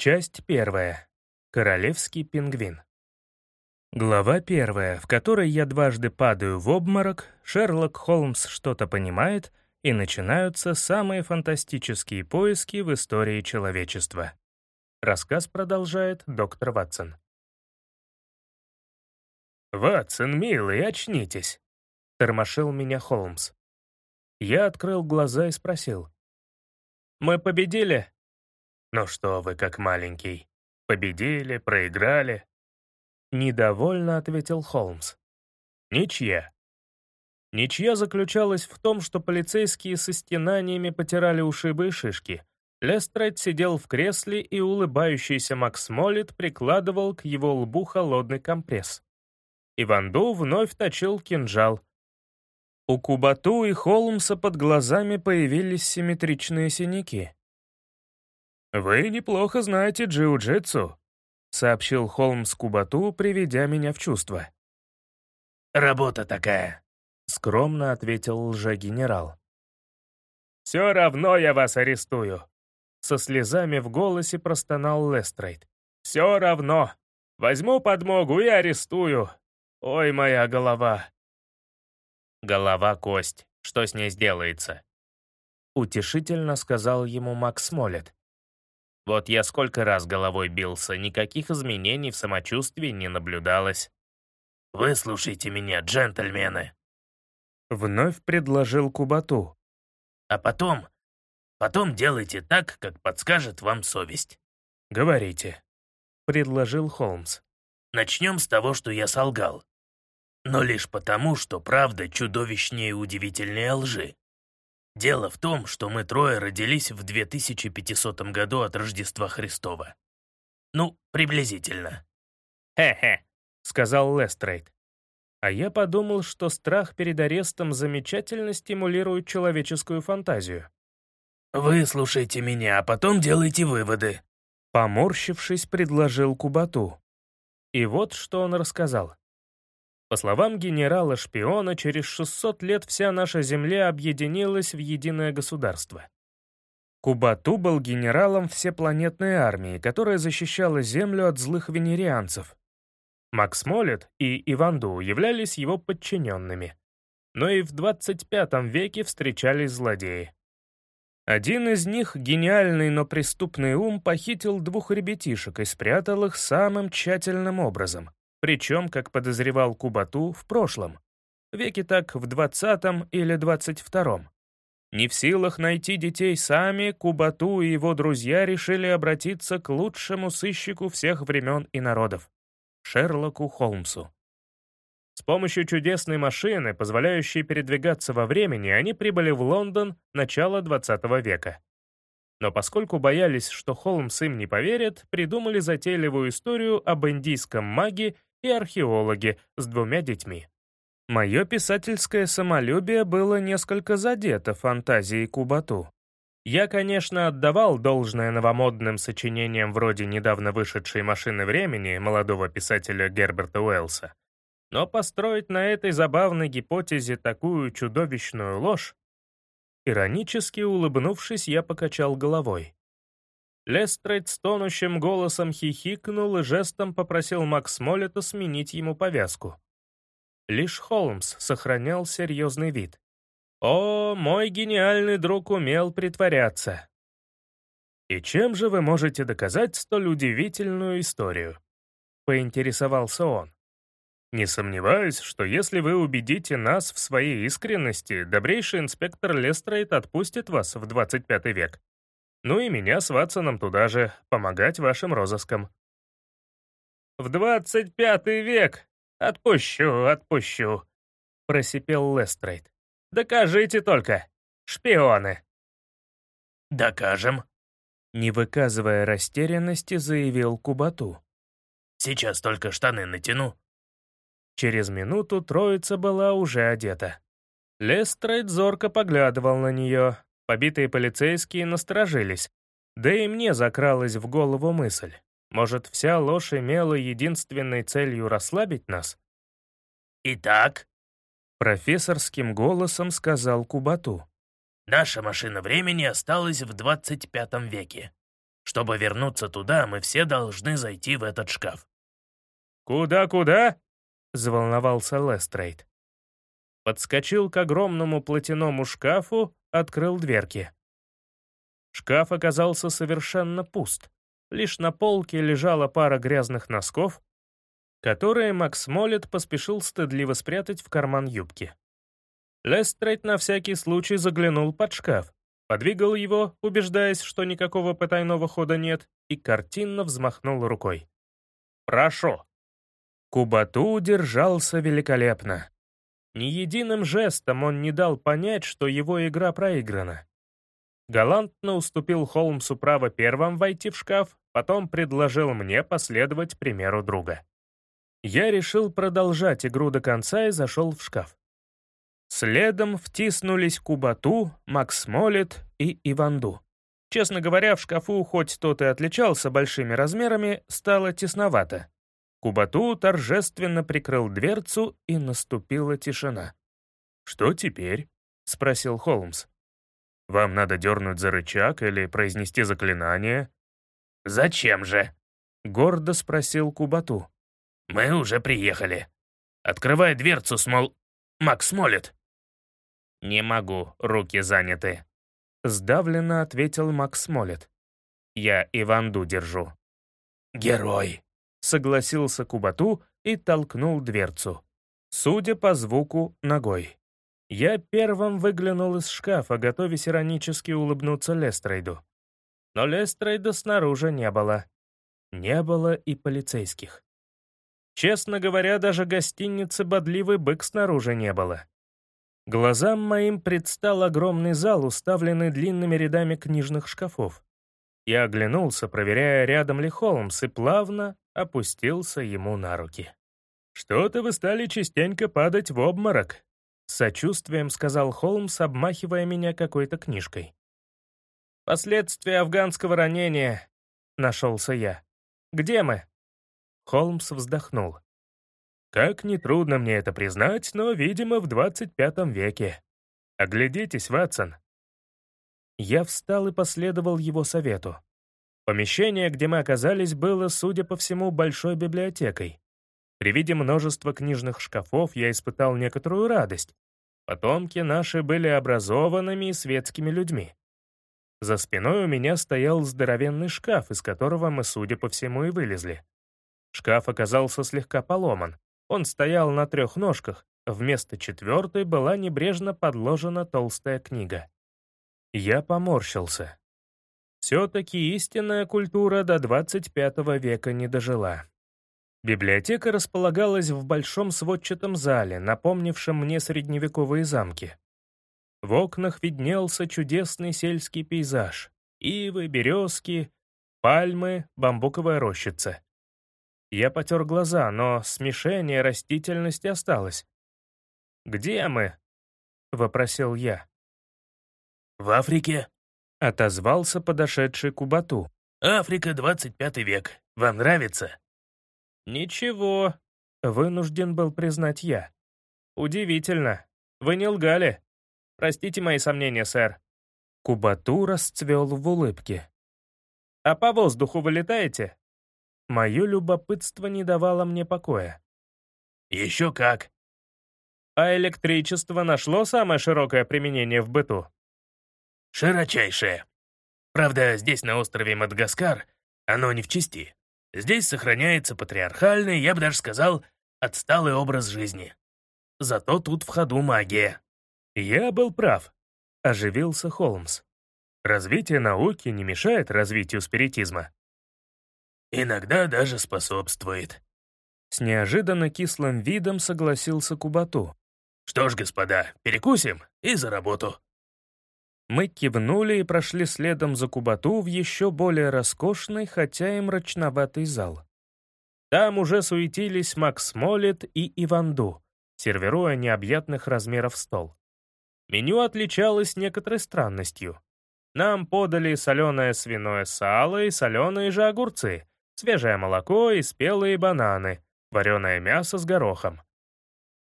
Часть первая. Королевский пингвин. Глава первая, в которой я дважды падаю в обморок, Шерлок Холмс что-то понимает, и начинаются самые фантастические поиски в истории человечества. Рассказ продолжает доктор Ватсон. «Ватсон, милый, очнитесь!» — тормошил меня Холмс. Я открыл глаза и спросил. «Мы победили?» «Ну что вы, как маленький. Победили, проиграли?» Недовольно ответил Холмс. «Ничья». Ничья заключалась в том, что полицейские со стенаниями потирали ушибы и шишки. Лестрейд сидел в кресле, и улыбающийся Макс Моллит прикладывал к его лбу холодный компресс. Иванду вновь точил кинжал. У Кубату и Холмса под глазами появились симметричные синяки. «Вы неплохо знаете джиу-джитсу», — сообщил Холмс Кубату, приведя меня в чувство. «Работа такая», — скромно ответил лже-генерал. «Все равно я вас арестую», — со слезами в голосе простонал Лестрейд. «Все равно. Возьму подмогу и арестую. Ой, моя голова». «Голова — кость. Что с ней сделается?» Утешительно сказал ему Макс Моллет. Вот я сколько раз головой бился, никаких изменений в самочувствии не наблюдалось. «Выслушайте меня, джентльмены!» Вновь предложил Кубату. «А потом, потом делайте так, как подскажет вам совесть». «Говорите», — предложил Холмс. «Начнем с того, что я солгал. Но лишь потому, что правда чудовищнее удивительнее лжи. Дело в том, что мы трое родились в 2500 году от Рождества Христова. Ну, приблизительно. «Хе-хе», — сказал Лестрейд. А я подумал, что страх перед арестом замечательно стимулирует человеческую фантазию. «Вы слушайте меня, а потом делайте выводы», — поморщившись, предложил Кубату. И вот что он рассказал. По словам генерала-шпиона, через 600 лет вся наша Земля объединилась в единое государство. Кубату был генералом всепланетной армии, которая защищала Землю от злых венерианцев. Макс Моллет и Иванду являлись его подчиненными. Но и в 25 веке встречались злодеи. Один из них, гениальный, но преступный ум, похитил двух ребятишек и спрятал их самым тщательным образом. Причем, как подозревал Кубату, в прошлом. Веки так в 20 или 22-м. Не в силах найти детей сами, Кубату и его друзья решили обратиться к лучшему сыщику всех времен и народов — Шерлоку Холмсу. С помощью чудесной машины, позволяющей передвигаться во времени, они прибыли в Лондон начала 20 века. Но поскольку боялись, что Холмс им не поверит, придумали затейливую историю об индийском маге и археологи с двумя детьми. Мое писательское самолюбие было несколько задето фантазией Кубату. Я, конечно, отдавал должное новомодным сочинениям вроде недавно вышедшей «Машины времени» молодого писателя Герберта Уэллса. Но построить на этой забавной гипотезе такую чудовищную ложь... Иронически улыбнувшись, я покачал головой. Лестрейд с тонущим голосом хихикнул и жестом попросил Макс Моллета сменить ему повязку. Лишь Холмс сохранял серьезный вид. «О, мой гениальный друг умел притворяться!» «И чем же вы можете доказать столь удивительную историю?» — поинтересовался он. «Не сомневаюсь, что если вы убедите нас в своей искренности, добрейший инспектор Лестрейд отпустит вас в 25 век. Ну и меня с Ватсоном туда же, помогать вашим розыскам. «В двадцать пятый век! Отпущу, отпущу!» — просипел Лестрейд. «Докажите только! Шпионы!» «Докажем!» Не выказывая растерянности, заявил Кубату. «Сейчас только штаны натяну». Через минуту троица была уже одета. Лестрейд зорко поглядывал на нее, Побитые полицейские насторожились, да и мне закралась в голову мысль. Может, вся ложь имела единственной целью расслабить нас? «Итак?» — профессорским голосом сказал Кубату. «Наша машина времени осталась в 25 веке. Чтобы вернуться туда, мы все должны зайти в этот шкаф». «Куда-куда?» — заволновался Лестрейд. Подскочил к огромному платяному шкафу, открыл дверки. Шкаф оказался совершенно пуст. Лишь на полке лежала пара грязных носков, которые Макс Моллет поспешил стыдливо спрятать в карман юбки. Лестрейд на всякий случай заглянул под шкаф, подвигал его, убеждаясь, что никакого потайного хода нет, и картинно взмахнул рукой. «Прошу!» Кубату держался великолепно. Ни единым жестом он не дал понять, что его игра проиграна. Галантно уступил Холмсу право первым войти в шкаф, потом предложил мне последовать примеру друга. Я решил продолжать игру до конца и зашел в шкаф. Следом втиснулись Кубату, Макс Моллет и Иванду. Честно говоря, в шкафу, хоть тот и отличался большими размерами, стало тесновато. Кубату торжественно прикрыл дверцу, и наступила тишина. «Что теперь?» — спросил Холмс. «Вам надо дернуть за рычаг или произнести заклинание?» «Зачем же?» — гордо спросил Кубату. «Мы уже приехали. Открывай дверцу, смол... Макс молит». «Не могу, руки заняты», — сдавленно ответил Макс Молит. «Я Иванду держу». «Герой», — согласился Кубату и толкнул дверцу. Судя по звуку, ногой. Я первым выглянул из шкафа, готовясь иронически улыбнуться Лестрейду. Но Лестрейда снаружи не было. Не было и полицейских. Честно говоря, даже гостиницы «Бодливый бык» снаружи не было. Глазам моим предстал огромный зал, уставленный длинными рядами книжных шкафов. Я оглянулся, проверяя, рядом ли Холмс, и плавно опустился ему на руки. «Что-то вы стали частенько падать в обморок», — сочувствием сказал Холмс, обмахивая меня какой-то книжкой. «Последствия афганского ранения», — нашелся я. «Где мы?» Холмс вздохнул. «Как нетрудно мне это признать, но, видимо, в 25 веке. Оглядитесь, Ватсон». Я встал и последовал его совету. Помещение, где мы оказались, было, судя по всему, большой библиотекой. При виде множества книжных шкафов я испытал некоторую радость. Потомки наши были образованными и светскими людьми. За спиной у меня стоял здоровенный шкаф, из которого мы, судя по всему, и вылезли. Шкаф оказался слегка поломан. Он стоял на трех ножках, вместо четвертой была небрежно подложена толстая книга. Я поморщился. Все-таки истинная культура до 25 века не дожила. Библиотека располагалась в большом сводчатом зале, напомнившем мне средневековые замки. В окнах виднелся чудесный сельский пейзаж. Ивы, березки, пальмы, бамбуковая рощица. Я потер глаза, но смешение растительности осталось. «Где мы?» — вопросил я. «В Африке», — отозвался подошедший Кубату. «Африка, 25 век. Вам нравится?» «Ничего», — вынужден был признать я. «Удивительно. Вы не лгали. Простите мои сомнения, сэр». Кубату расцвел в улыбке. «А по воздуху вы летаете?» Мое любопытство не давало мне покоя. «Еще как». «А электричество нашло самое широкое применение в быту?» Широчайшее. Правда, здесь, на острове Мадагаскар, оно не в чести. Здесь сохраняется патриархальный, я бы даже сказал, отсталый образ жизни. Зато тут в ходу магия. Я был прав, оживился Холмс. Развитие науки не мешает развитию спиритизма. Иногда даже способствует. С неожиданно кислым видом согласился Кубату. Что ж, господа, перекусим и за работу. Мы кивнули и прошли следом за Кубату в еще более роскошный, хотя и мрачноватый зал. Там уже суетились Макс Моллет и Иванду, сервируя необъятных размеров стол. Меню отличалось некоторой странностью. Нам подали соленое свиное сало и соленые же огурцы, свежее молоко и спелые бананы, вареное мясо с горохом.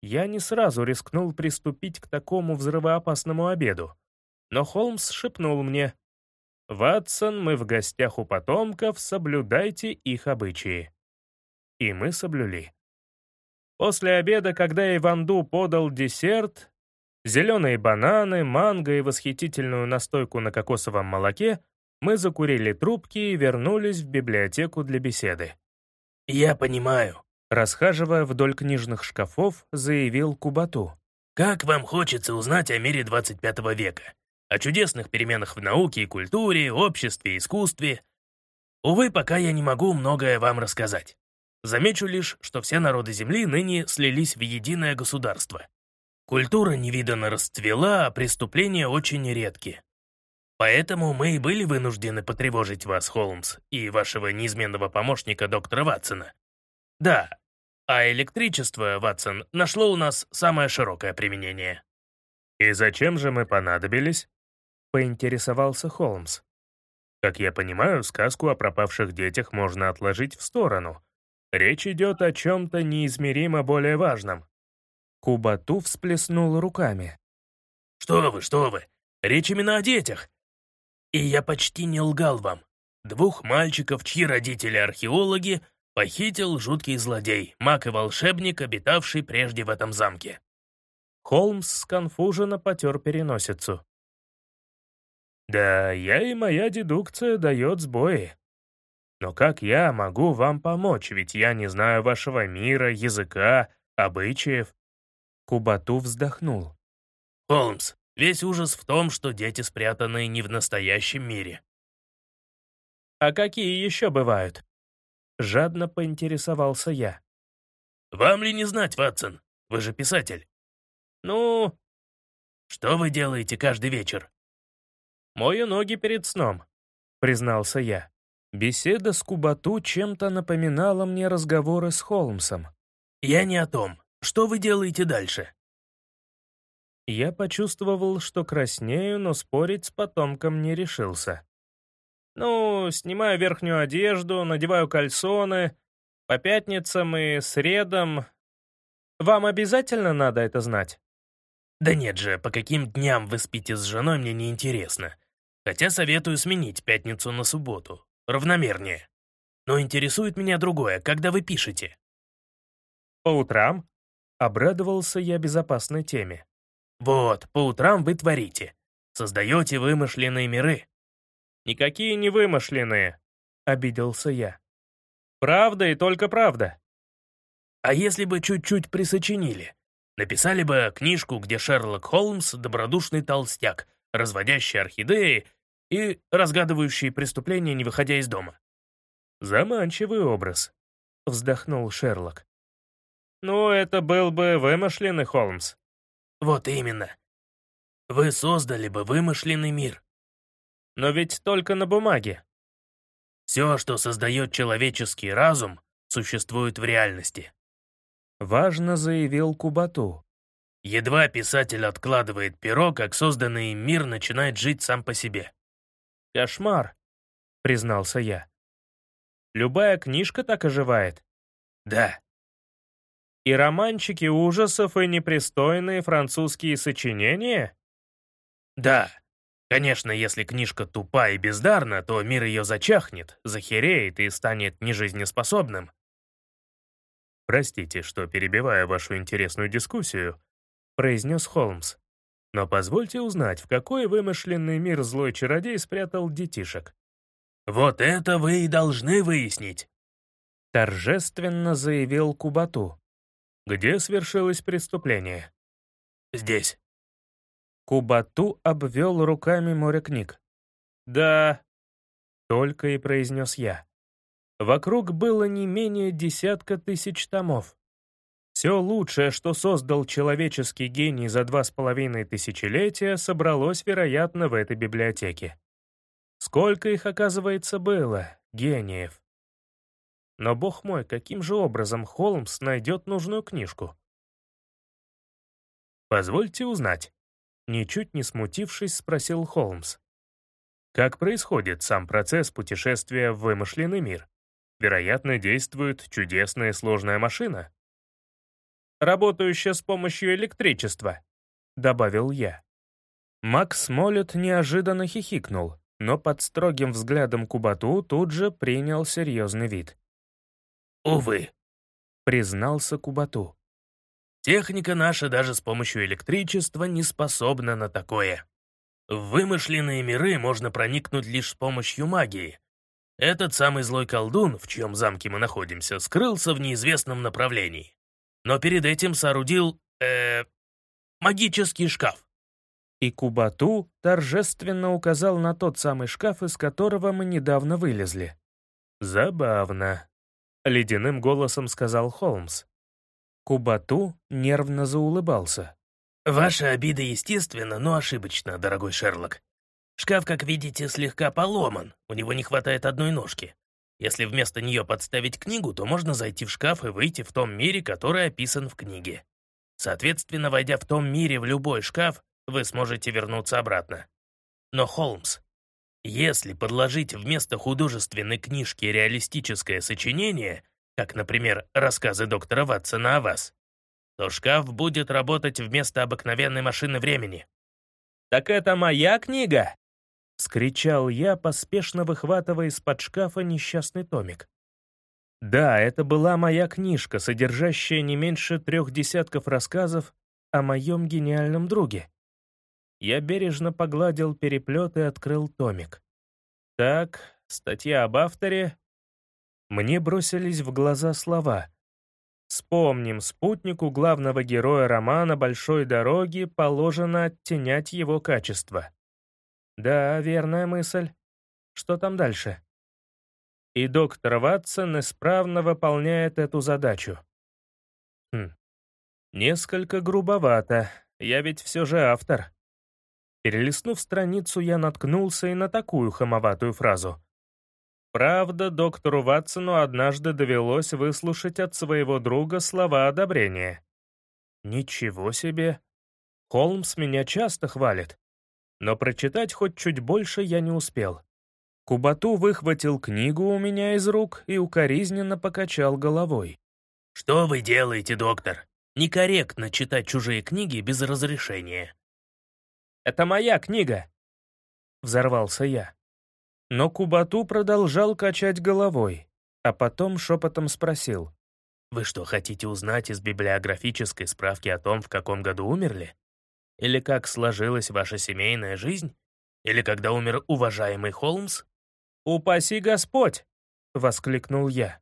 Я не сразу рискнул приступить к такому взрывоопасному обеду, но Холмс шепнул мне. «Ватсон, мы в гостях у потомков, соблюдайте их обычаи». И мы соблюли. После обеда, когда Иванду подал десерт, зеленые бананы, манго и восхитительную настойку на кокосовом молоке, мы закурили трубки и вернулись в библиотеку для беседы. «Я понимаю», — расхаживая вдоль книжных шкафов, заявил Кубату. «Как вам хочется узнать о мире 25 века, о чудесных переменах в науке и культуре, обществе и искусстве. Увы, пока я не могу многое вам рассказать. Замечу лишь, что все народы Земли ныне слились в единое государство. Культура невиданно расцвела, а преступления очень редки. Поэтому мы и были вынуждены потревожить вас, Холмс, и вашего неизменного помощника доктора Ватсона. Да, а электричество, Ватсон, нашло у нас самое широкое применение. «И зачем же мы понадобились?» — поинтересовался Холмс. «Как я понимаю, сказку о пропавших детях можно отложить в сторону, Речь идет о чем-то неизмеримо более важном. Кубату всплеснул руками. «Что вы, что вы! Речь именно о детях! И я почти не лгал вам. Двух мальчиков, чьи родители археологи, похитил жуткий злодей, маг и волшебник, обитавший прежде в этом замке». Холмс сконфуженно потер переносицу. «Да, я и моя дедукция дает сбои. Но как я могу вам помочь, ведь я не знаю вашего мира, языка, обычаев?» Кубату вздохнул. «Холмс, весь ужас в том, что дети спрятаны не в настоящем мире». «А какие еще бывают?» Жадно поинтересовался я. «Вам ли не знать, Ватсон? Вы же писатель». «Ну...» «Что вы делаете каждый вечер?» «Мою ноги перед сном», — признался я. Беседа с Кубату чем-то напоминала мне разговоры с Холмсом. «Я не о том. Что вы делаете дальше?» Я почувствовал, что краснею, но спорить с потомком не решился. «Ну, снимаю верхнюю одежду, надеваю кальсоны. По пятницам и средам. Вам обязательно надо это знать?» «Да нет же, по каким дням вы спите с женой, мне не интересно. Хотя советую сменить пятницу на субботу равномернее. Но интересует меня другое, когда вы пишете. По утрам? Обрадовался я безопасной теме. Вот, по утрам вы творите. Создаете вымышленные миры. Никакие не вымышленные, обиделся я. Правда и только правда. А если бы чуть-чуть присочинили? Написали бы книжку, где Шерлок Холмс — добродушный толстяк, разводящий орхидеи и разгадывающие преступления, не выходя из дома. «Заманчивый образ», — вздохнул Шерлок. «Ну, это был бы вымышленный Холмс». «Вот именно. Вы создали бы вымышленный мир». «Но ведь только на бумаге». «Все, что создает человеческий разум, существует в реальности». Важно заявил Кубату. Едва писатель откладывает перо, как созданный им мир начинает жить сам по себе. «Кошмар», — признался я. «Любая книжка так оживает». «Да». «И романчики ужасов, и непристойные французские сочинения?» «Да. Конечно, если книжка тупа и бездарна, то мир ее зачахнет, захереет и станет нежизнеспособным». «Простите, что перебиваю вашу интересную дискуссию», — произнес Холмс. Но позвольте узнать, в какой вымышленный мир злой чародей спрятал детишек. «Вот это вы и должны выяснить», — торжественно заявил Кубату. «Где свершилось преступление?» «Здесь». Кубату обвел руками море книг. «Да», — только и произнес я. Вокруг было не менее десятка тысяч томов. Все лучшее, что создал человеческий гений за два с половиной тысячелетия, собралось, вероятно, в этой библиотеке. Сколько их, оказывается, было, гениев. Но, бог мой, каким же образом Холмс найдет нужную книжку? «Позвольте узнать», — ничуть не смутившись, спросил Холмс. «Как происходит сам процесс путешествия в вымышленный мир? Вероятно, действует чудесная сложная машина?» Работающая с помощью электричества», — добавил я. Макс Моллет неожиданно хихикнул, но под строгим взглядом Кубату тут же принял серьезный вид. «Увы», — признался Кубату. «Техника наша даже с помощью электричества не способна на такое. В вымышленные миры можно проникнуть лишь с помощью магии. Этот самый злой колдун, в чьем замке мы находимся, скрылся в неизвестном направлении. Но перед этим соорудил, э, магический шкаф. И Кубату торжественно указал на тот самый шкаф, из которого мы недавно вылезли. «Забавно», — ледяным голосом сказал Холмс. Кубату нервно заулыбался. «Ваша обида естественна, но ошибочна, дорогой Шерлок. Шкаф, как видите, слегка поломан, у него не хватает одной ножки. Если вместо нее подставить книгу, то можно зайти в шкаф и выйти в том мире, который описан в книге. Соответственно, войдя в том мире в любой шкаф, вы сможете вернуться обратно. Но, Холмс, если подложить вместо художественной книжки реалистическое сочинение, как, например, рассказы доктора Ватсона о вас, то шкаф будет работать вместо обыкновенной машины времени. «Так это моя книга!» — скричал я, поспешно выхватывая из-под шкафа несчастный томик. Да, это была моя книжка, содержащая не меньше трех десятков рассказов о моем гениальном друге. Я бережно погладил переплет и открыл томик. Так, статья об авторе. Мне бросились в глаза слова. Вспомним, спутнику главного героя романа «Большой дороги» положено оттенять его качество. Да, верная мысль. Что там дальше? И доктор Ватсон исправно выполняет эту задачу. Хм. Несколько грубовато. Я ведь все же автор. Перелистнув страницу, я наткнулся и на такую хамоватую фразу. Правда, доктору Ватсону однажды довелось выслушать от своего друга слова одобрения. Ничего себе. Холмс меня часто хвалит. Но прочитать хоть чуть больше я не успел. Кубату выхватил книгу у меня из рук и укоризненно покачал головой. «Что вы делаете, доктор? Некорректно читать чужие книги без разрешения. Это моя книга!» Взорвался я. Но Кубату продолжал качать головой, а потом шепотом спросил. «Вы что, хотите узнать из библиографической справки о том, в каком году умерли? Или как сложилась ваша семейная жизнь? Или когда умер уважаемый Холмс?» «Упаси Господь!» — воскликнул я.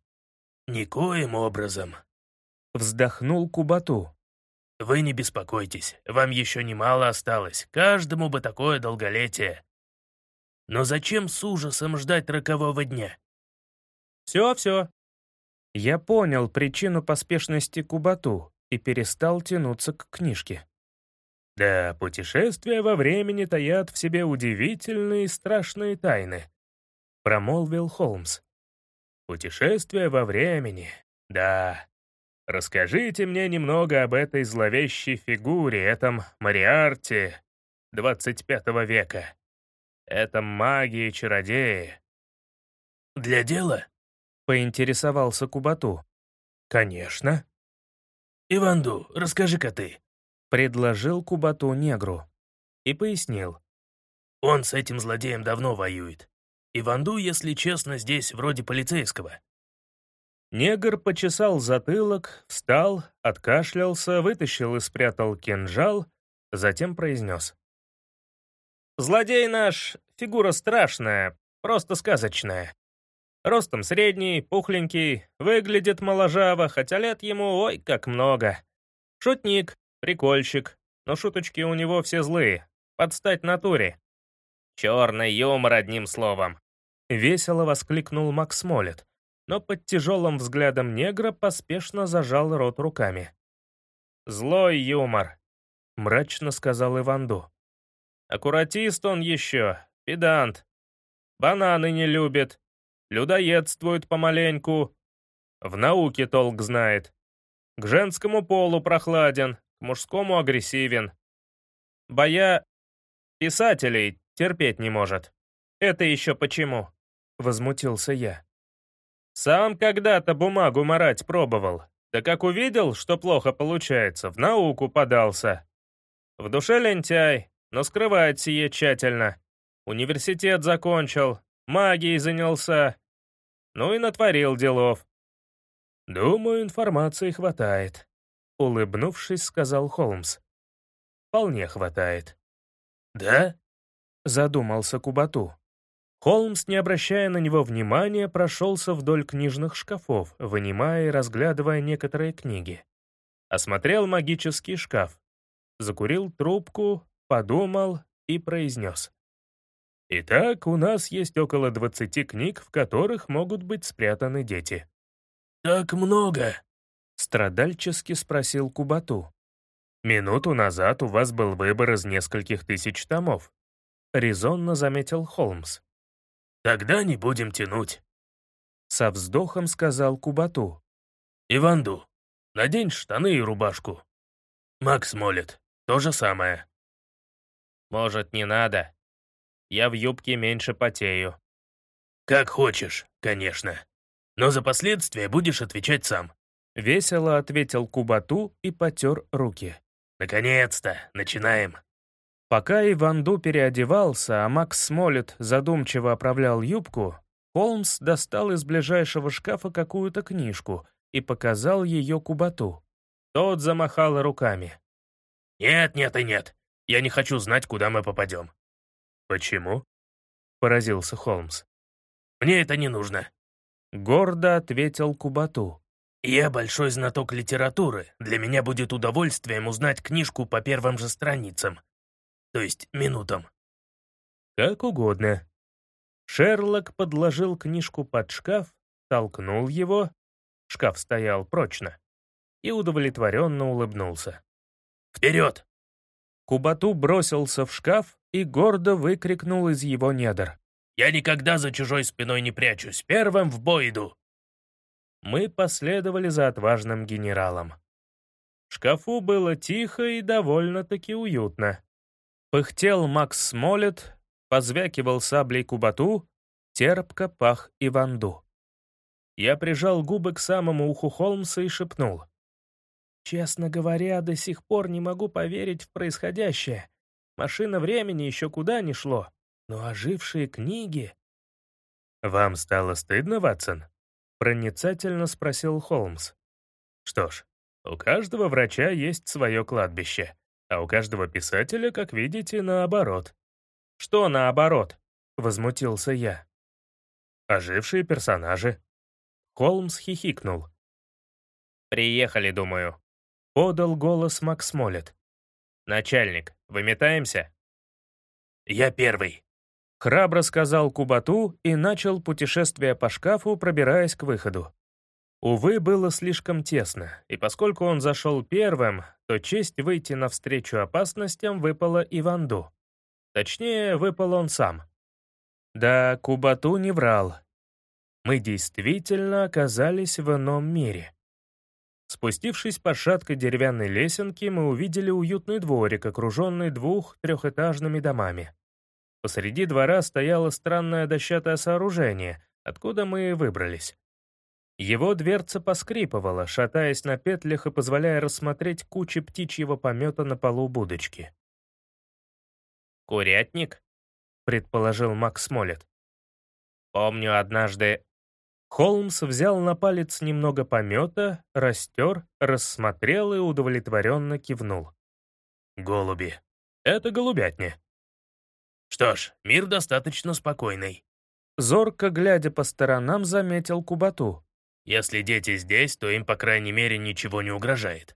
«Никоим образом!» — вздохнул Кубату. Вы не беспокойтесь, вам еще немало осталось, каждому бы такое долголетие. Но зачем с ужасом ждать рокового дня? Все, все. Я понял причину поспешности Кубату и перестал тянуться к книжке. Да, путешествия во времени таят в себе удивительные и страшные тайны, промолвил Холмс. Путешествия во времени, да, Расскажите мне немного об этой зловещей фигуре, этом Мариарте 25 века, этом маге и чародее. «Для дела?» — поинтересовался Кубату. «Конечно». «Иванду, расскажи-ка ты», — предложил Кубату негру. И пояснил. «Он с этим злодеем давно воюет. Иванду, если честно, здесь вроде полицейского. Негр почесал затылок, встал, откашлялся, вытащил и спрятал кинжал, затем произнес. «Злодей наш — фигура страшная, просто сказочная. Ростом средний, пухленький, выглядит моложаво, хотя лет ему ой как много. Шутник, прикольщик, но шуточки у него все злые, подстать натуре. Черный юмор, одним словом. Весело воскликнул Макс Моллет но под тяжелым взглядом негра поспешно зажал рот руками. «Злой юмор», — мрачно сказал Иванду. «Аккуратист он еще, педант. Бананы не любит, людоедствует помаленьку. В науке толк знает. К женскому полу прохладен, мужскому агрессивен. Боя писателей терпеть не может. Это еще почему?» — возмутился я. Сам когда-то бумагу марать пробовал. Да как увидел, что плохо получается, в науку подался. В душе лентяй, но скрывает сие тщательно. Университет закончил, магией занялся. Ну и натворил делов. Думаю, информации хватает. Улыбнувшись, сказал Холмс. Вполне хватает. Да? Задумался Кубату. Холмс, не обращая на него внимания, прошелся вдоль книжных шкафов, вынимая и разглядывая некоторые книги. Осмотрел магический шкаф, закурил трубку, подумал и произнес. «Итак, у нас есть около 20 книг, в которых могут быть спрятаны дети». «Так много?» — страдальчески спросил Кубату. «Минуту назад у вас был выбор из нескольких тысяч томов», — резонно заметил Холмс. «Тогда не будем тянуть», — со вздохом сказал Кубату. «Иванду, надень штаны и рубашку. Макс молит, то же самое». «Может, не надо? Я в юбке меньше потею». «Как хочешь, конечно. Но за последствия будешь отвечать сам». Весело ответил Кубату и потер руки. «Наконец-то, начинаем». Пока Иванду переодевался, а Макс Смолет задумчиво оправлял юбку, Холмс достал из ближайшего шкафа какую-то книжку и показал ее Кубату. Тот замахал руками. «Нет, нет и нет. Я не хочу знать, куда мы попадем». «Почему?» — поразился Холмс. «Мне это не нужно», — гордо ответил Кубату. «Я большой знаток литературы. Для меня будет удовольствием узнать книжку по первым же страницам то есть минутам. Как угодно. Шерлок подложил книжку под шкаф, толкнул его, шкаф стоял прочно, и удовлетворенно улыбнулся. «Вперед!» Кубату бросился в шкаф и гордо выкрикнул из его недр. «Я никогда за чужой спиной не прячусь, первым в бой иду!» Мы последовали за отважным генералом. В шкафу было тихо и довольно-таки уютно. Пыхтел Макс Смолет, позвякивал саблей кубату, терпко пах Иванду. Я прижал губы к самому уху Холмса и шепнул. «Честно говоря, до сих пор не могу поверить в происходящее. Машина времени еще куда не шло, но ожившие книги...» «Вам стало стыдно, Ватсон?» — проницательно спросил Холмс. «Что ж, у каждого врача есть свое кладбище а у каждого писателя, как видите, наоборот. «Что наоборот?» — возмутился я. «Ожившие персонажи». Холмс хихикнул. «Приехали, думаю», — подал голос Макс Моллет. «Начальник, выметаемся?» «Я первый», — храбро сказал Кубату и начал путешествие по шкафу, пробираясь к выходу. Увы, было слишком тесно, и поскольку он зашел первым, то честь выйти навстречу опасностям выпала Иванду. Точнее, выпал он сам. Да, Кубату не врал. Мы действительно оказались в ином мире. Спустившись по шаткой деревянной лесенке, мы увидели уютный дворик, окруженный двух трехэтажными домами. Посреди двора стояло странное дощатое сооружение, откуда мы выбрались. Его дверца поскрипывала, шатаясь на петлях и позволяя рассмотреть кучи птичьего помета на полу будочки. «Курятник?» — предположил Макс Моллет. «Помню, однажды...» Холмс взял на палец немного помета, растер, рассмотрел и удовлетворенно кивнул. «Голуби. Это голубятня». «Что ж, мир достаточно спокойный». Зорко глядя по сторонам, заметил Кубату. Если дети здесь, то им, по крайней мере, ничего не угрожает.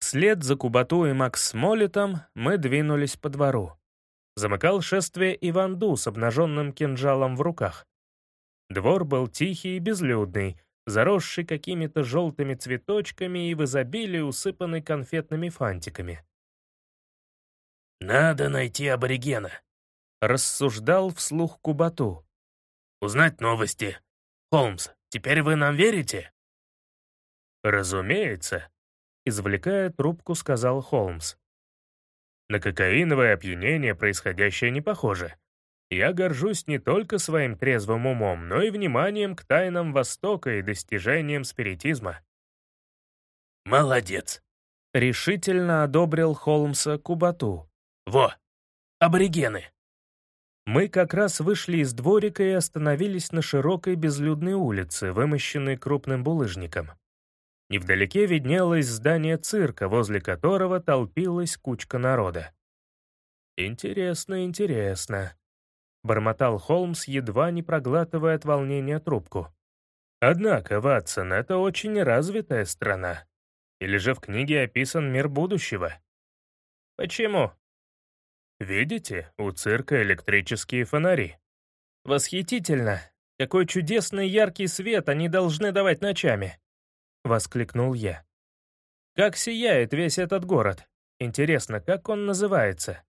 Вслед за Кубату и Макс Смолетом мы двинулись по двору. Замыкал шествие Иванду с обнаженным кинжалом в руках. Двор был тихий и безлюдный, заросший какими-то желтыми цветочками и в изобилии усыпанный конфетными фантиками. «Надо найти аборигена», — рассуждал вслух Кубату. «Узнать новости. Холмс, Теперь вы нам верите?» «Разумеется», — извлекая трубку, сказал Холмс. «На кокаиновое опьянение происходящее не похоже. Я горжусь не только своим трезвым умом, но и вниманием к тайнам Востока и достижениям спиритизма». «Молодец», — решительно одобрил Холмса Кубату. «Во, аборигены». Мы как раз вышли из дворика и остановились на широкой безлюдной улице, вымощенной крупным булыжником. Невдалеке виднелось здание цирка, возле которого толпилась кучка народа. «Интересно, интересно», — бормотал Холмс, едва не проглатывая от волнения трубку. «Однако, Ватсон, это очень развитая страна. Или же в книге описан мир будущего?» «Почему?» «Видите, у цирка электрические фонари». «Восхитительно! Какой чудесный яркий свет они должны давать ночами!» — воскликнул я. «Как сияет весь этот город! Интересно, как он называется?»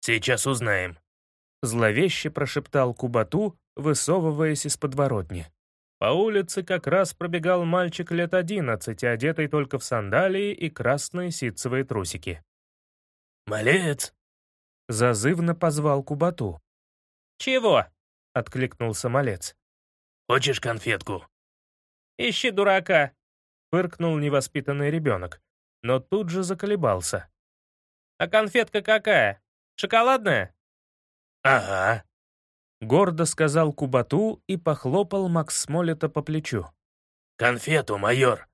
«Сейчас узнаем», — зловеще прошептал Кубату, высовываясь из подворотни. По улице как раз пробегал мальчик лет одиннадцати, одетый только в сандалии и красные ситцевые трусики. «Малец!» — зазывно позвал Кубату. «Чего?» — откликнулся малец. «Хочешь конфетку?» «Ищи дурака!» — фыркнул невоспитанный ребенок, но тут же заколебался. «А конфетка какая? Шоколадная?» «Ага», — гордо сказал Кубату и похлопал Макс Смолета по плечу. «Конфету, майор!»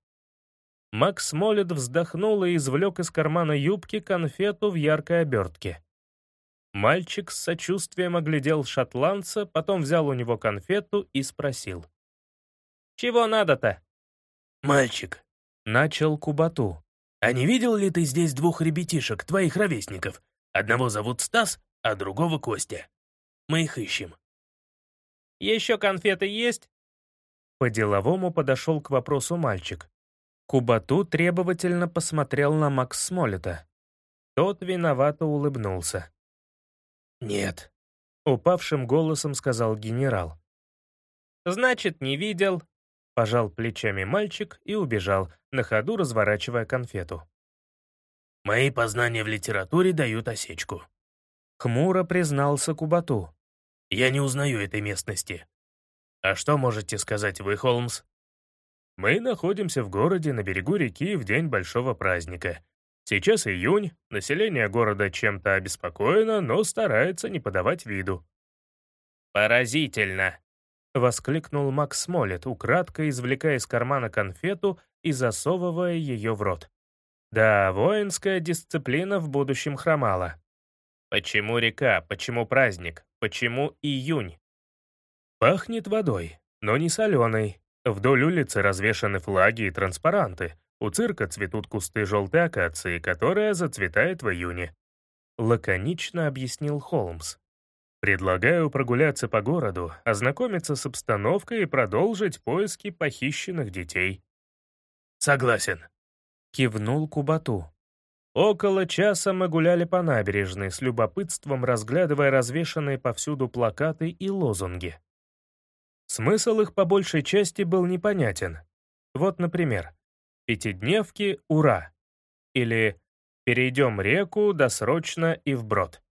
Макс Смолет вздохнул и извлек из кармана юбки конфету в яркой обертке. Мальчик с сочувствием оглядел шотландца, потом взял у него конфету и спросил. «Чего надо-то?» «Мальчик», — начал Кубату. «А не видел ли ты здесь двух ребятишек, твоих ровесников? Одного зовут Стас, а другого Костя. Мы их ищем». «Еще конфеты есть?» По-деловому подошел к вопросу мальчик. Кубату требовательно посмотрел на Макс Смолета. Тот виновато улыбнулся. «Нет», — упавшим голосом сказал генерал. «Значит, не видел», Пожал плечами мальчик и убежал, на ходу разворачивая конфету. «Мои познания в литературе дают осечку». Хмуро признался Кубату. «Я не узнаю этой местности. А что можете сказать вы, Холмс?» «Мы находимся в городе на берегу реки в день большого праздника. Сейчас июнь, население города чем-то обеспокоено, но старается не подавать виду». «Поразительно!» — воскликнул Макс Смолет, украдкой извлекая из кармана конфету и засовывая ее в рот. Да, воинская дисциплина в будущем хромала. Почему река, почему праздник, почему июнь? Пахнет водой, но не соленой. Вдоль улицы развешаны флаги и транспаранты. У цирка цветут кусты желтой акации, которая зацветает в июне. Лаконично объяснил Холмс. Предлагаю прогуляться по городу, ознакомиться с обстановкой и продолжить поиски похищенных детей. Согласен. Кивнул Кубату. Около часа мы гуляли по набережной, с любопытством разглядывая развешанные повсюду плакаты и лозунги. Смысл их по большей части был непонятен. Вот, например, «Пятидневки, ура!» или «Перейдем реку досрочно и вброд»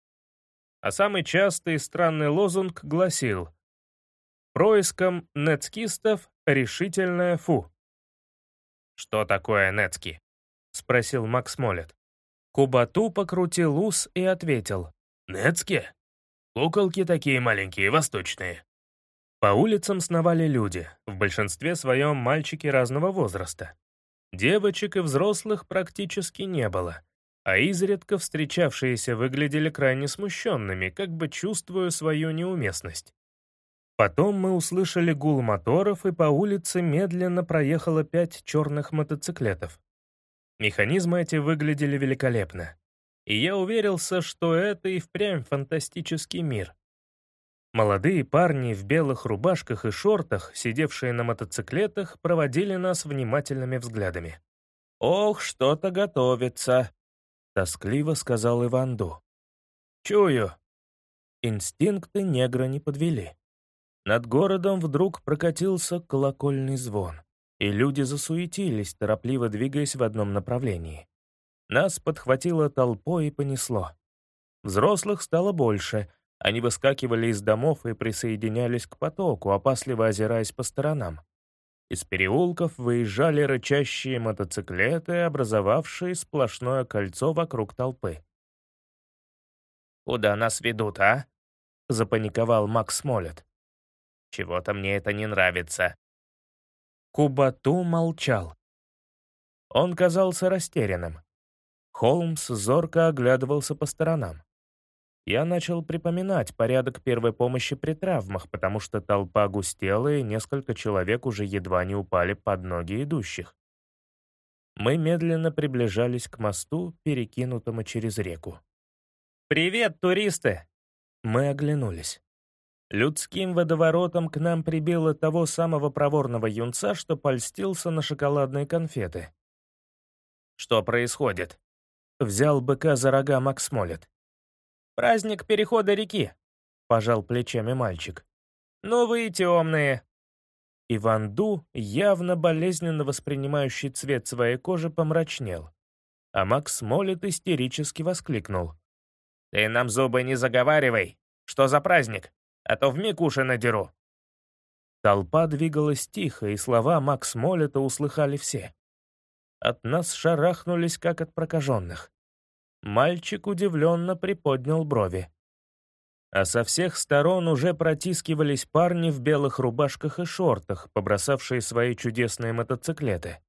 а самый частый странный лозунг гласил «Происком нецкистов решительное фу». «Что такое нецки?» — спросил Макс Молет. Кубату покрутил ус и ответил. «Нецки? Куколки такие маленькие, восточные». По улицам сновали люди, в большинстве своем мальчики разного возраста. Девочек и взрослых практически не было а изредка встречавшиеся выглядели крайне смущенными, как бы чувствуя свою неуместность. Потом мы услышали гул моторов, и по улице медленно проехало пять черных мотоциклетов. Механизмы эти выглядели великолепно. И я уверился, что это и впрямь фантастический мир. Молодые парни в белых рубашках и шортах, сидевшие на мотоциклетах, проводили нас внимательными взглядами. «Ох, что-то готовится», — тоскливо сказал Иванду. «Чую». Инстинкты негра не подвели. Над городом вдруг прокатился колокольный звон, и люди засуетились, торопливо двигаясь в одном направлении. Нас подхватило толпой и понесло. Взрослых стало больше, они выскакивали из домов и присоединялись к потоку, опасливо озираясь по сторонам. Из переулков выезжали рычащие мотоциклеты, образовавшие сплошное кольцо вокруг толпы. «Куда нас ведут, а?» запаниковал Макс Молlet. «Чего-то мне это не нравится». Кубату молчал. Он казался растерянным. Холмс зорко оглядывался по сторонам. Я начал припоминать порядок первой помощи при травмах, потому что толпа густела, и несколько человек уже едва не упали под ноги идущих. Мы медленно приближались к мосту, перекинутому через реку. «Привет, туристы!» Мы оглянулись. Людским водоворотом к нам прибило того самого проворного юнца, что польстился на шоколадные конфеты. «Что происходит?» Взял быка за рога Макс. «Праздник перехода реки», — пожал плечами мальчик. «Ну вы темные». Иван Ду, явно болезненно воспринимающий цвет своей кожи, помрачнел. А Макс Молlet истерически воскликнул. «Ты нам зубы не заговаривай! Что за праздник? А то вмиг уши надеру!» Толпа двигалась тихо, и слова Макс Моллета услыхали все. От нас шарахнулись, как от прокаженных. Мальчик удивленно приподнял брови. А со всех сторон уже протискивались парни в белых рубашках и шортах, побросавшие свои чудесные мотоциклеты.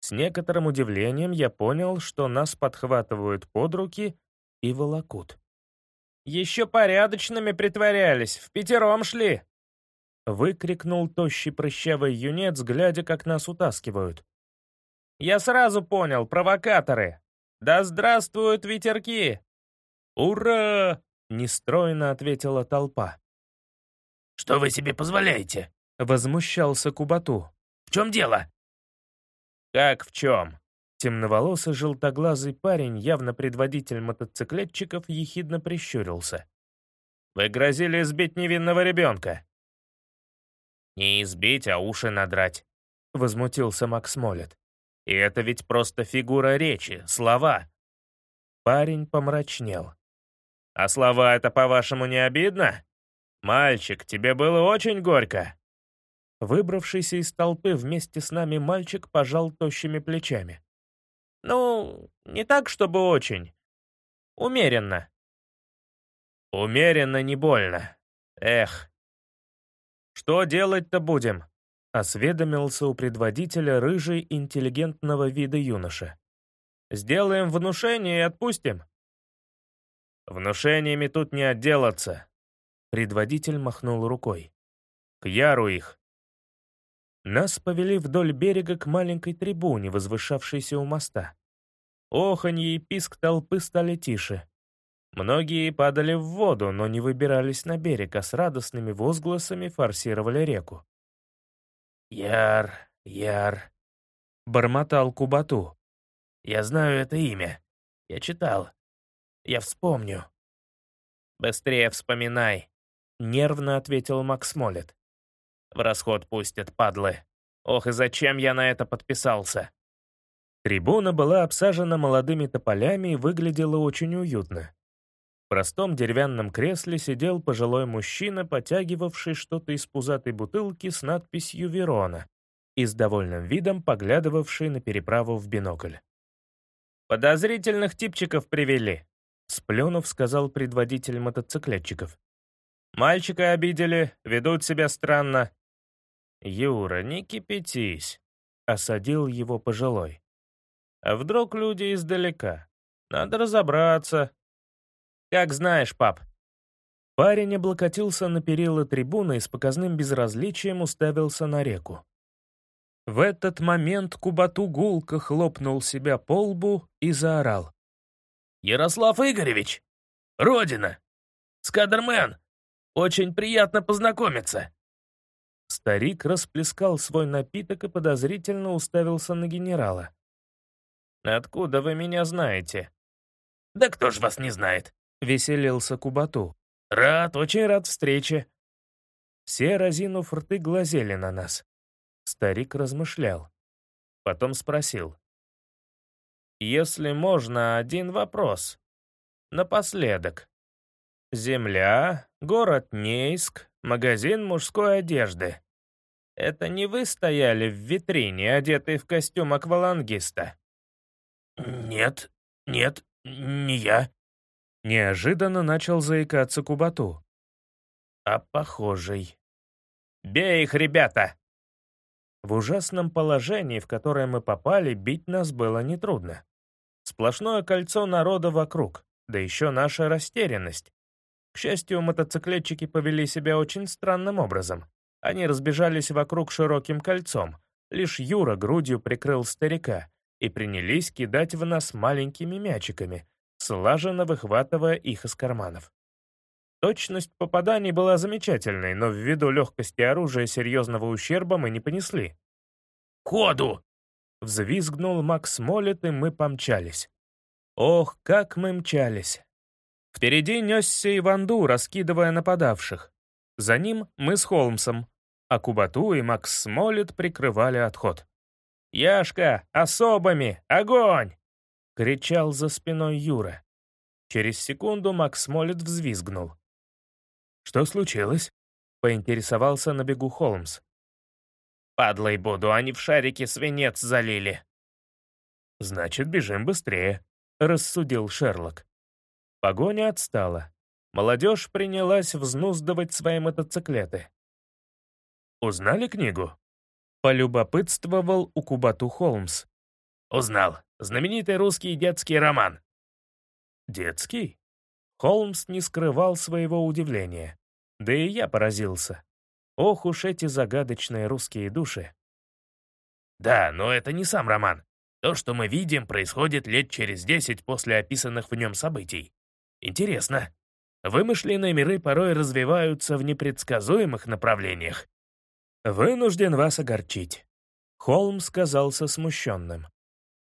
С некоторым удивлением я понял, что нас подхватывают под руки и волокут. «Еще порядочными притворялись, в пятером шли!» Выкрикнул тощий прыщавый юнец, глядя, как нас утаскивают. «Я сразу понял, провокаторы! Да здравствуют ветерки!» «Ура!» — нестройно ответила толпа. «Что вы себе позволяете?» — возмущался Кубату. «В чем дело?» «Как в чем?» Темноволосый желтоглазый парень, явно предводитель мотоциклетчиков, ехидно прищурился. «Вы грозили избить невинного ребенка!» «Не избить, а уши надрать», — возмутился Макс Молlet. И это ведь просто фигура речи, слова. Парень помрачнел. А слова это, по-вашему, не обидно? Мальчик, тебе было очень горько. Выбравшийся из толпы вместе с нами мальчик пожал тощими плечами. «Ну, не так, чтобы очень. Умеренно». «Умеренно не больно. Эх. Что делать-то будем?» Осведомился у предводителя рыжий интеллигентного вида юноша. «Сделаем внушение и отпустим». «Внушениями тут не отделаться», — предводитель махнул рукой. «К яру их». Нас повели вдоль берега к маленькой трибуне, возвышавшейся у моста. Оханье и писк толпы стали тише. Многие падали в воду, но не выбирались на берег, а с радостными возгласами форсировали реку. «Яр, Яр», — бормотал Кубату. «Я знаю это имя. Я читал. Я вспомню». «Быстрее вспоминай», — нервно ответил Макс Моллет. «В расход пустят, падлы. Ох, и зачем я на это подписался?» Трибуна была обсажена молодыми тополями и выглядела очень уютно. В простом деревянном кресле сидел пожилой мужчина, потягивавший что-то из пузатой бутылки с надписью «Верона» и с довольным видом поглядывавший на переправу в бинокль. «Подозрительных типчиков привели», — сплюнув, сказал предводитель мотоциклетчиков. «Мальчика обидели, ведут себя странно». «Юра, не кипятись», — осадил его пожилой. «А вдруг люди издалека? Надо разобраться, «Как знаешь, пап». Парень облокотился на перила трибуны и с показным безразличием уставился на реку. В этот момент Кубату гулко хлопнул себя по лбу и заорал. «Ярослав Игоревич! Родина! Скадермен! Очень приятно познакомиться!» Старик расплескал свой напиток и подозрительно уставился на генерала. «Откуда вы меня знаете?» «Да кто ж вас не знает? — веселился Кубату. «Рад, очень рад встрече». Все, разинув рты, глазели на нас. Старик размышлял. Потом спросил. «Если можно, один вопрос. Напоследок. Земля, город Нейск, магазин мужской одежды. Это не вы стояли в витрине, одетый в костюм аквалангиста?» «Нет, нет, не я», Неожиданно начал заикаться Кубату. а похожий. «Бей их, ребята!» В ужасном положении, в которое мы попали, бить нас было нетрудно. Сплошное кольцо народа вокруг, да еще наша растерянность. К счастью, мотоциклетчики повели себя очень странным образом. Они разбежались вокруг широким кольцом. Лишь Юра грудью прикрыл старика и принялись кидать в нас маленькими мячиками, слаженно выхватывая их из карманов. Точность попаданий была замечательной, но ввиду легкости оружия серьезного ущерба мы не понесли. «Ходу!» — взвизгнул Макс Моллет, и мы помчались. Ох, как мы мчались! Впереди несся Иванду, раскидывая нападавших. За ним мы с Холмсом, а Кубату и Макс Смолет прикрывали отход. «Яшка, особыми! Огонь!» — кричал за спиной Юра. Через секунду Макс Смолет взвизгнул. «Что случилось?» — поинтересовался на бегу Холмс. «Падлой буду, они в шарике свинец залили». «Значит, бежим быстрее», — рассудил Шерлок. Погоня отстала. Молодежь принялась взнуздывать свои мотоциклеты. «Узнали книгу?» — полюбопытствовал у Кубату Холмс. «Узнал. Знаменитый русский детский роман». «Детский?» Холмс не скрывал своего удивления. Да и я поразился. Ох уж эти загадочные русские души. Да, но это не сам роман. То, что мы видим, происходит лет через десять после описанных в нем событий. Интересно. Вымышленные миры порой развиваются в непредсказуемых направлениях. «Вынужден вас огорчить», — Холмс казался смущенным.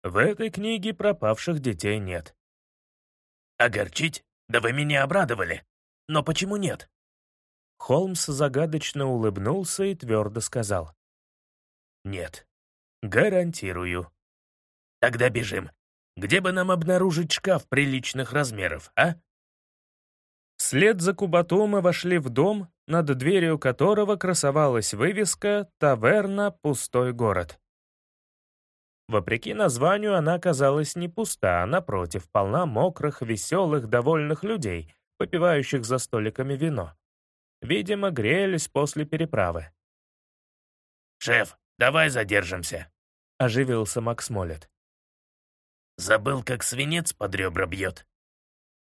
«В этой книге пропавших детей нет». «Огорчить? Да вы меня обрадовали. Но почему нет?» Холмс загадочно улыбнулся и твердо сказал. «Нет. Гарантирую». «Тогда бежим. Где бы нам обнаружить шкаф приличных размеров, а?» Вслед за Кубату мы вошли в дом, над дверью которого красовалась вывеска «Таверна. Пустой город». Вопреки названию, она оказалась не пуста, а напротив, полна мокрых, веселых, довольных людей, попивающих за столиками вино. Видимо, грелись после переправы. «Шеф, давай задержимся», — оживился Макс Молlet. «Забыл, как свинец под ребра бьет».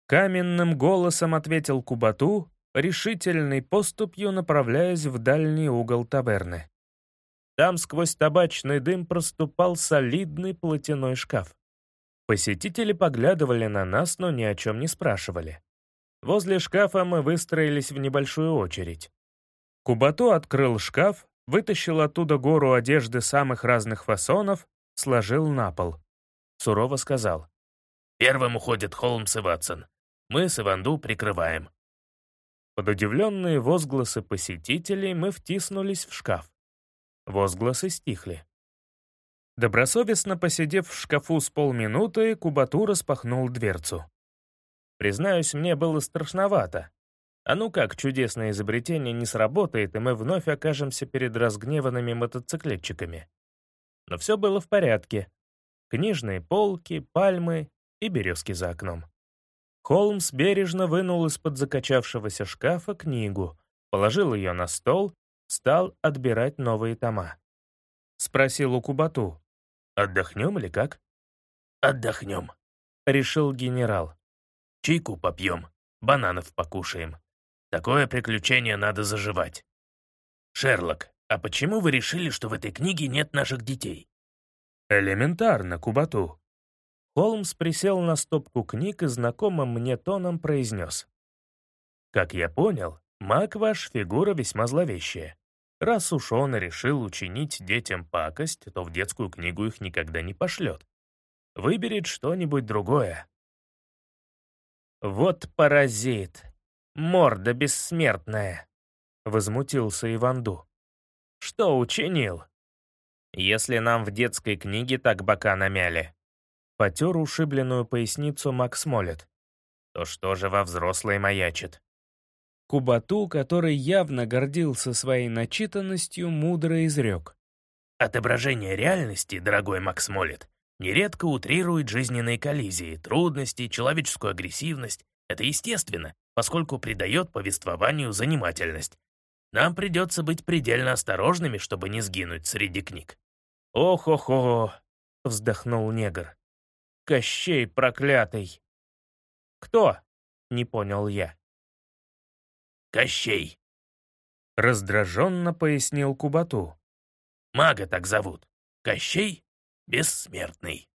Каменным голосом ответил Кубату, решительной поступью направляясь в дальний угол таверны. Там сквозь табачный дым проступал солидный платяной шкаф. Посетители поглядывали на нас, но ни о чем не спрашивали. Возле шкафа мы выстроились в небольшую очередь. Кубато открыл шкаф, вытащил оттуда гору одежды самых разных фасонов, сложил на пол. Сурово сказал. «Первым уходит Холмс и Ватсон. Мы с Иванду прикрываем». Под удивленные возгласы посетителей мы втиснулись в шкаф. Возгласы стихли. Добросовестно посидев в шкафу с полминуты, Кубату распахнул дверцу. Признаюсь, мне было страшновато. А ну как чудесное изобретение не сработает, и мы вновь окажемся перед разгневанными мотоциклетчиками. Но все было в порядке. Книжные полки, пальмы и березки за окном. Холмс бережно вынул из-под закачавшегося шкафа книгу, положил ее на стол стал отбирать новые тома. Спросил у Кубату, «Отдохнем или как?» «Отдохнем», — решил генерал. «Чайку попьем, бананов покушаем. Такое приключение надо заживать. Шерлок, а почему вы решили, что в этой книге нет наших детей?» «Элементарно, Кубату». Холмс присел на стопку книг и знакомым мне тоном произнес. «Как я понял, Маг ваш фигура весьма зловещая. Раз уж он решил учинить детям пакость, то в детскую книгу их никогда не пошлет. Выберет что-нибудь другое. «Вот паразит! Морда бессмертная!» — возмутился Иванду. «Что учинил?» «Если нам в детской книге так бока намяли», — потер ушибленную поясницу Макс Молlet, «то что же во взрослой маячит?» Кубату, который явно гордился своей начитанностью, мудро изрек. «Отображение реальности, дорогой Макс Моллет, нередко утрирует жизненные коллизии, трудности, человеческую агрессивность. Это естественно. поскольку придает повествованию занимательность. Нам придется быть предельно осторожными, чтобы не сгинуть среди книг». «Ох-охо!» — вздохнул негр. «Кощей проклятый!» «Кто?» — не понял я. «Кощей», — раздраженно пояснил Кубату. «Мага так зовут. Кощей бессмертный».